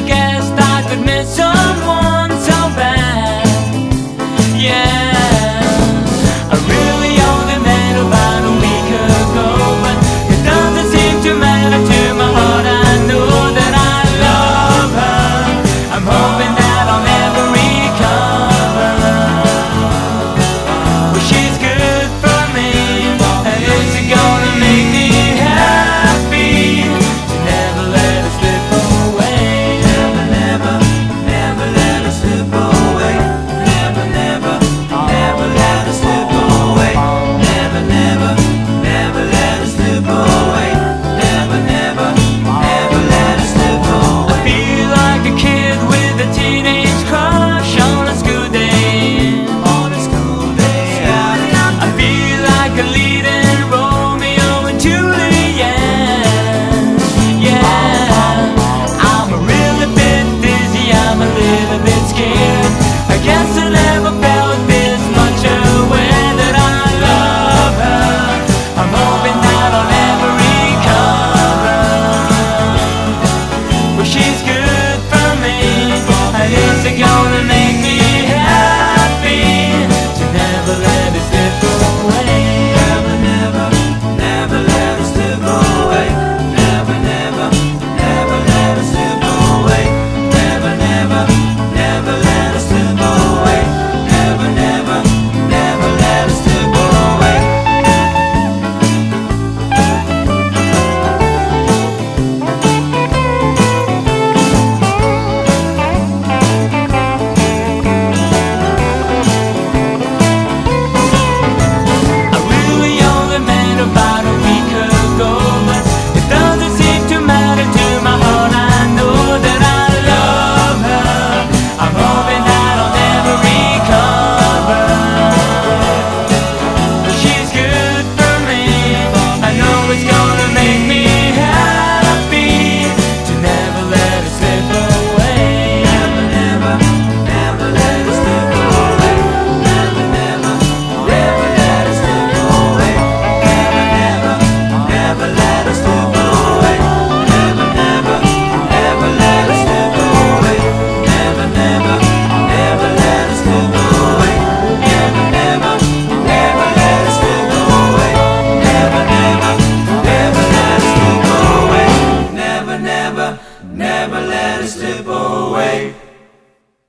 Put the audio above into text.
guessed I could miss someone so bad. Yeah. gonna make